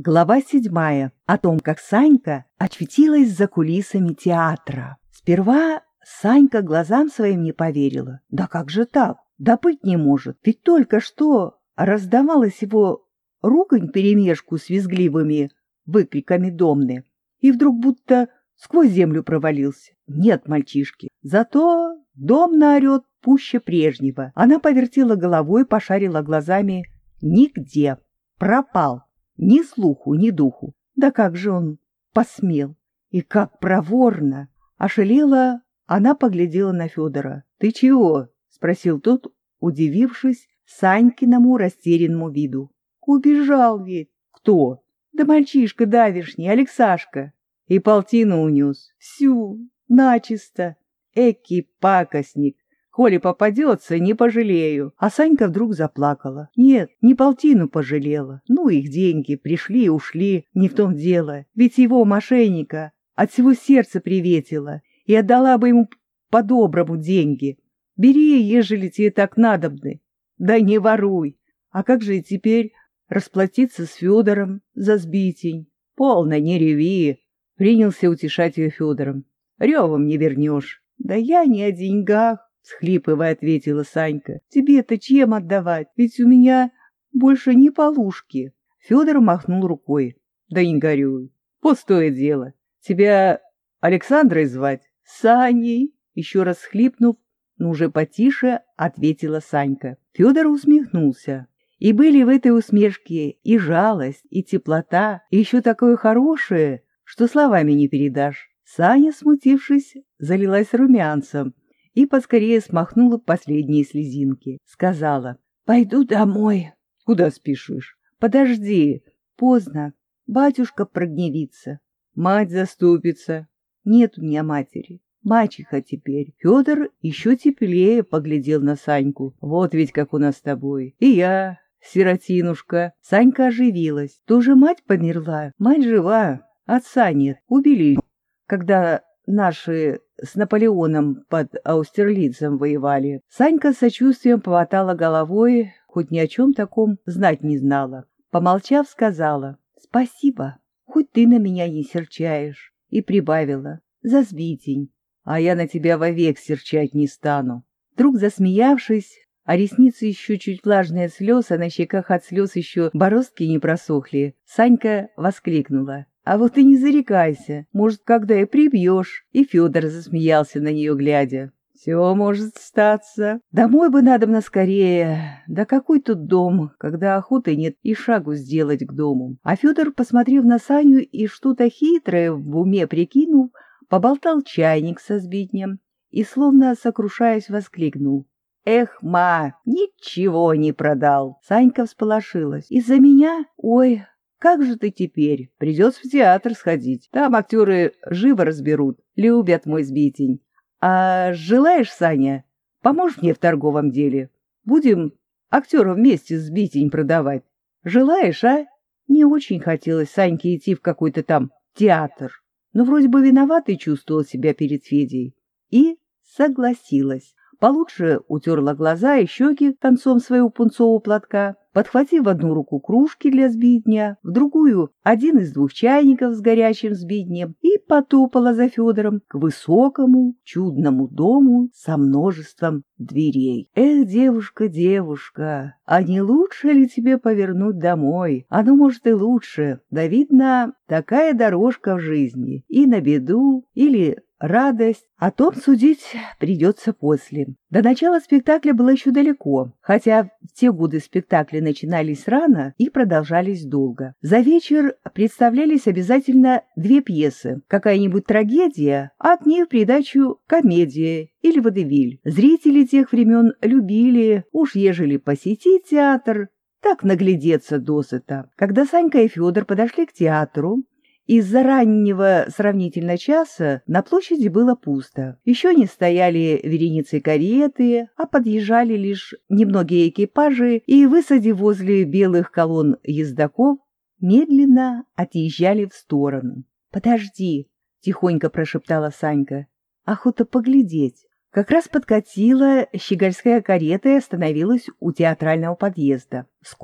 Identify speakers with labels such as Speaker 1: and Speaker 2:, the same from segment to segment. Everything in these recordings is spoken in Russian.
Speaker 1: Глава седьмая. О том, как Санька очутилась за кулисами театра. Сперва Санька глазам своим не поверила. Да как же так? Да быть не может. Ведь только что раздавалась его ругань перемешку с визгливыми выкриками домны. И вдруг будто сквозь землю провалился. Нет мальчишки. Зато домна орет пуще прежнего. Она повертела головой, пошарила глазами. Нигде. Пропал. Ни слуху, ни духу. Да как же он посмел? И как проворно! Ошалела, она поглядела на Федора. — Ты чего? — спросил тот, удивившись Санькиному растерянному виду. — Убежал ведь. — Кто? — Да мальчишка давишний, Алексашка. И полтину унес. Всю, начисто. Эки пакостник. Коли попадется, не пожалею. А Санька вдруг заплакала. Нет, не полтину пожалела. Ну, их деньги, пришли и ушли, не в том дело. Ведь его мошенника от всего сердца приветила и отдала бы ему по-доброму деньги. Бери, ежели тебе так надобны. Да не воруй. А как же теперь расплатиться с Федором за сбитень? Полно, не реви. Принялся утешать ее Федором. Ревом не вернешь. Да я не о деньгах. — схлипывая ответила Санька. — Тебе-то чем отдавать? Ведь у меня больше ни полушки. Федор махнул рукой. — Да не горюй. Пустое дело. Тебя Александрой звать? — Саней. Еще раз схлипнув, но уже потише ответила Санька. Федор усмехнулся. И были в этой усмешке и жалость, и теплота, и еще такое хорошее, что словами не передашь. Саня, смутившись, залилась румянцем, и поскорее смахнула последние слезинки. Сказала, «Пойду домой». «Куда спешишь?» «Подожди, поздно. Батюшка прогневится. Мать заступится. Нет у меня матери. Мачеха теперь. Федор еще теплее поглядел на Саньку. Вот ведь как у нас с тобой. И я, сиротинушка. Санька оживилась. Тоже мать померла. Мать жива. Отца нет. Убили. Когда наши с Наполеоном под Аустерлицем воевали. Санька с сочувствием поватала головой, хоть ни о чем таком знать не знала. Помолчав, сказала «Спасибо, хоть ты на меня не серчаешь». И прибавила «За сбитень, а я на тебя вовек серчать не стану». Вдруг засмеявшись, а ресницы еще чуть влажные от слез, а на щеках от слез еще бороздки не просохли, Санька воскликнула а вот и не зарекайся, может, когда и прибьешь. И Федор засмеялся на нее, глядя. Все может статься. Домой бы надо на скорее. Да какой тут дом, когда охоты нет и шагу сделать к дому. А Федор, посмотрев на Саню и что-то хитрое в уме прикинув, поболтал чайник со сбитнем и, словно сокрушаясь, воскликнул. «Эх, ма, ничего не продал!» Санька всполошилась. «Из-за меня? Ой, как же ты теперь? Придется в театр сходить. Там актеры живо разберут. Любят мой сбитень. А желаешь, Саня, поможешь мне в торговом деле? Будем актеров вместе сбитень продавать. Желаешь, а? Не очень хотелось Саньке идти в какой-то там театр, но вроде бы виноватой чувствовала себя перед Федей. И согласилась. Получше утерла глаза и щеки концом своего пунцового платка, подхватив в одну руку кружки для сбитня, в другую — один из двух чайников с горячим сбитнем, и потопала за Федором к высокому, чудному дому со множеством дверей. «Эх, девушка, девушка, а не лучше ли тебе повернуть домой? Оно, может, и лучше. Да, видно, такая дорожка в жизни. И на беду, или радость. О том судить придется после. До начала спектакля было еще далеко, хотя в те годы спектакли начинались рано и продолжались долго. За вечер представлялись обязательно две пьесы, какая-нибудь трагедия, а к ней в придачу комедия или водевиль. Зрители тех времен любили, уж ежели посетить театр, так наглядеться досыта. Когда Санька и Федор подошли к театру, из-за раннего сравнительно часа на площади было пусто. Еще не стояли вереницы кареты, а подъезжали лишь немногие экипажи и, высадив возле белых колонн ездаков, медленно отъезжали в сторону. «Подожди!» — тихонько прошептала Санька. «Охота поглядеть!» Как раз подкатила щегольская карета и остановилась у театрального подъезда. С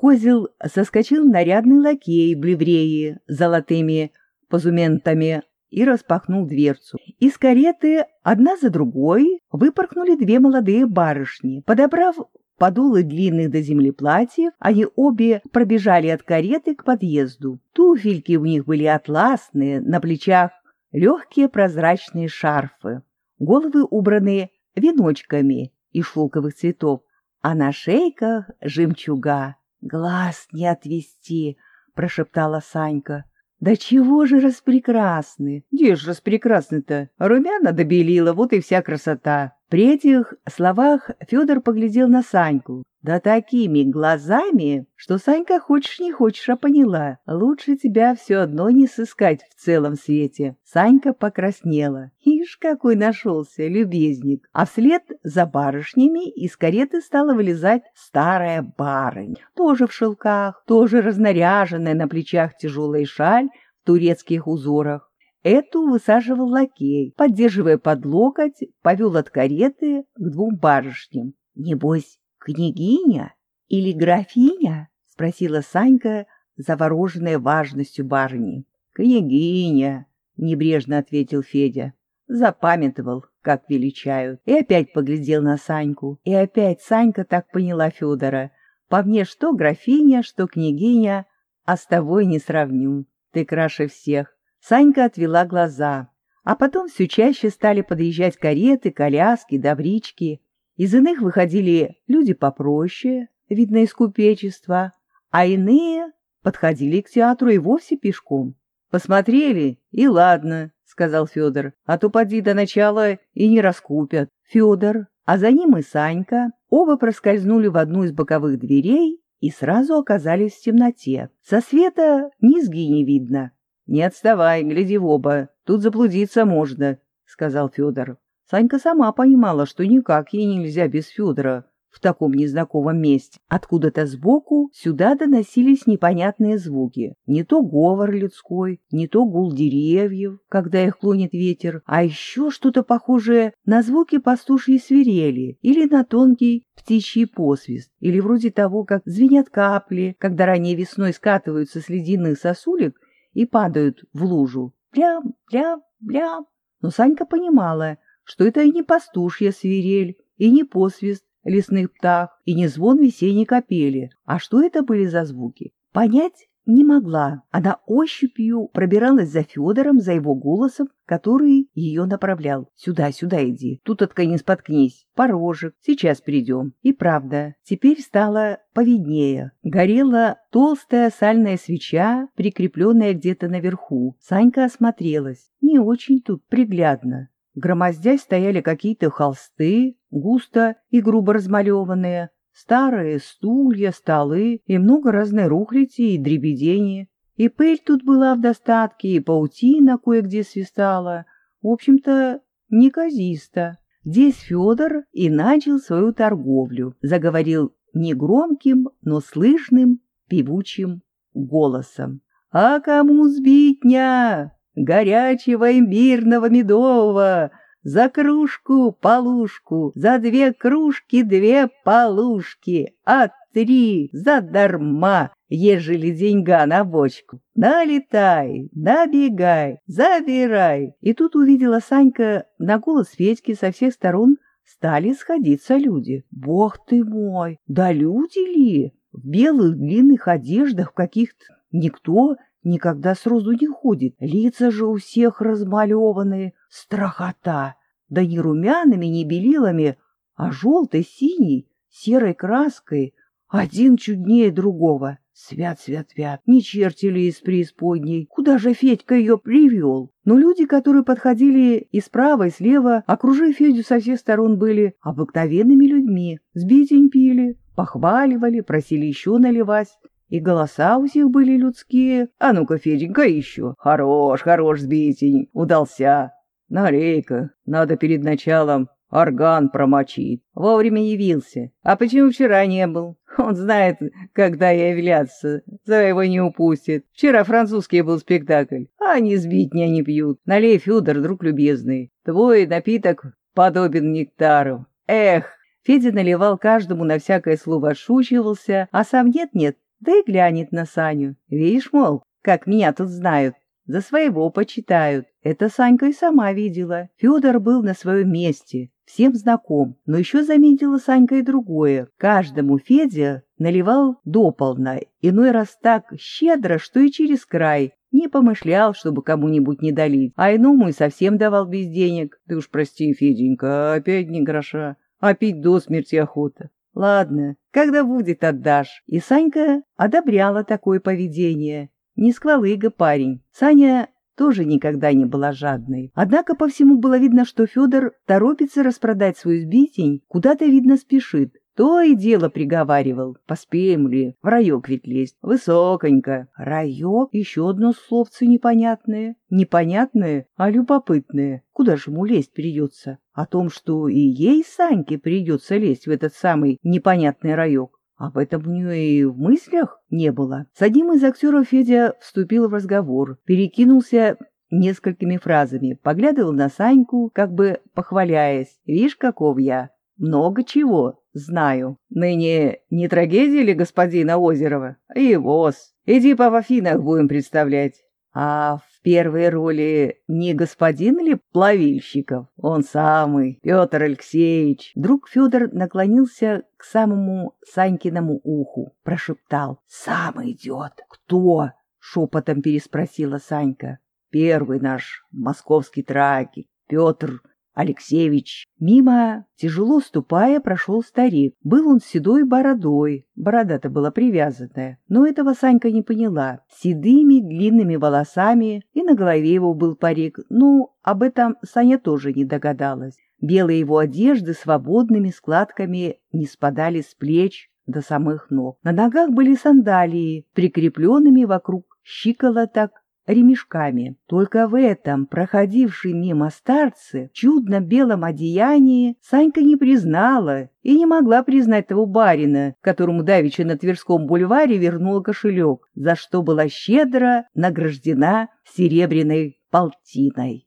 Speaker 1: соскочил нарядный лакей в ливреи золотыми позументами и распахнул дверцу. Из кареты одна за другой выпорхнули две молодые барышни. Подобрав подолы длинных до земли платьев, они обе пробежали от кареты к подъезду. Туфельки у них были атласные, на плечах легкие прозрачные шарфы, головы убранные веночками из шелковых цветов, а на шейках жемчуга. «Глаз не отвести», — прошептала Санька. «Да чего же распрекрасны!» «Где ж распрекрасны-то? Румяна добелила, вот и вся красота!» При этих словах Федор поглядел на Саньку. Да такими глазами, что Санька хочешь не хочешь, а поняла. Лучше тебя все одно не сыскать в целом свете. Санька покраснела. Ишь, какой нашелся любезник. А вслед за барышнями из кареты стала вылезать старая барынь. Тоже в шелках, тоже разнаряженная, на плечах тяжелая шаль в турецких узорах. Эту высаживал лакей, поддерживая под локоть, повел от кареты к двум барышням. «Небось, княгиня или графиня?» — спросила Санька, завороженная важностью барыни. «Княгиня», — небрежно ответил Федя. Запамятовал, как величают, и опять поглядел на Саньку. И опять Санька так поняла Федора. По мне что графиня, что княгиня, а с тобой не сравню. Ты краше всех. Санька отвела глаза. А потом все чаще стали подъезжать кареты, коляски, добрички. Из иных выходили люди попроще, видно из купечества, а иные подходили к театру и вовсе пешком. «Посмотрели, и ладно», — сказал Федор, «а то поди до начала и не раскупят». Федор, а за ним и Санька, оба проскользнули в одну из боковых дверей и сразу оказались в темноте. Со света низги не видно, «Не отставай, гляди в оба, тут заблудиться можно», — сказал Федор. Санька сама понимала, что никак ей нельзя без Федора в таком незнакомом месте. Откуда-то сбоку сюда доносились непонятные звуки. Не то говор людской, не то гул деревьев, когда их клонит ветер, а еще что-то похожее на звуки пастушьей свирели или на тонкий птичий посвист, или вроде того, как звенят капли, когда ранее весной скатываются с ледяных сосулек и падают в лужу. Плям, плям, плям. Но Санька понимала, что это и не пастушья свирель, и не посвист лесных птах, и не звон весенней капели. А что это были за звуки? Понять не могла. Она ощупью пробиралась за Федором, за его голосом, который ее направлял. «Сюда, сюда иди, тут от не споткнись, порожек, сейчас придем». И правда, теперь стало повиднее. Горела толстая сальная свеча, прикрепленная где-то наверху. Санька осмотрелась. Не очень тут приглядно. Громоздясь стояли какие-то холсты, густо и грубо размалеванные, Старые стулья, столы и много разной рухляти и дребедени. И пыль тут была в достатке, и паутина кое-где свистала. В общем-то, неказисто. Здесь Федор и начал свою торговлю. Заговорил негромким, но слышным, певучим голосом. «А кому сбитня? Горячего имбирного медового!» За кружку полушку, за две кружки две полушки, а три задарма, ежели деньга на бочку. Налетай, набегай, забирай. И тут увидела Санька на голос Федьки со всех сторон стали сходиться люди. Бог ты мой, да люди ли? В белых длинных одеждах, каких-то никто никогда сразу не ходит. Лица же у всех размалеваны. Страхота! Да не румяными, не белилами, а желтой, синей, серой краской. Один чуднее другого. Свят, свят, свят, не черти ли из преисподней? Куда же Федька ее привел? Но люди, которые подходили и справа, и слева, окружив Федю со всех сторон, были обыкновенными людьми. Сбитень пили, похваливали, просили еще наливать. И голоса у всех были людские. А ну-ка, Феденька, еще. Хорош, хорош, сбитень, удался. Налей-ка, надо перед началом орган промочить. Вовремя явился. А почему вчера не был? Он знает, когда являться. Своего не упустит. Вчера французский был спектакль. А они сбить меня не пьют. Налей, Федор, друг любезный. Твой напиток подобен нектару. Эх! Федя наливал каждому на всякое слово отшучивался, а сам нет-нет, да и глянет на Саню. Видишь, мол, как меня тут знают, за своего почитают. Это Санька и сама видела. Федор был на своем месте, всем знаком, но еще заметила Санька и другое. Каждому Федя наливал дополна, иной раз так щедро, что и через край. Не помышлял, чтобы кому-нибудь не долить, а иному и совсем давал без денег. Ты уж прости, Феденька, опять не гроша, а пить до смерти охота. Ладно, когда будет, отдашь. И Санька одобряла такое поведение. Не сквалыга парень. Саня тоже никогда не была жадной. Однако по всему было видно, что Федор торопится распродать свой сбитень, куда-то, видно, спешит. То и дело приговаривал. Поспеем ли? В райок ведь лезть. Высоконько. Райок? Еще одно словце непонятное. Непонятное, а любопытное. Куда же ему лезть придется? О том, что и ей, Саньке, придется лезть в этот самый непонятный райок. Об этом у нее и в мыслях не было. С одним из актеров Федя вступил в разговор, перекинулся несколькими фразами, поглядывал на Саньку, как бы похваляясь. «Видишь, каков я! Много чего знаю. Ныне не трагедия ли господина Озерова? И воз. Иди по Афинах будем представлять. А в первой роли не господин ли Плавильщиков? Он самый, Петр Алексеевич. Друг Федор наклонился к самому Санькиному уху, прошептал. «Сам идет». «Кто?» — шепотом переспросила Санька. «Первый наш московский трагик, Петр Алексеевич. Мимо, тяжело ступая, прошел старик. Был он седой бородой. Борода-то была привязанная. Но этого Санька не поняла. Седыми длинными волосами, и на голове его был парик. Ну, об этом Саня тоже не догадалась. Белые его одежды свободными складками не спадали с плеч до самых ног. На ногах были сандалии, прикрепленными вокруг щиколоток ремешками. Только в этом, проходившей мимо старце, чудно белом одеянии, Санька не признала и не могла признать того барина, которому давеча на Тверском бульваре вернула кошелек, за что была щедро награждена серебряной полтиной.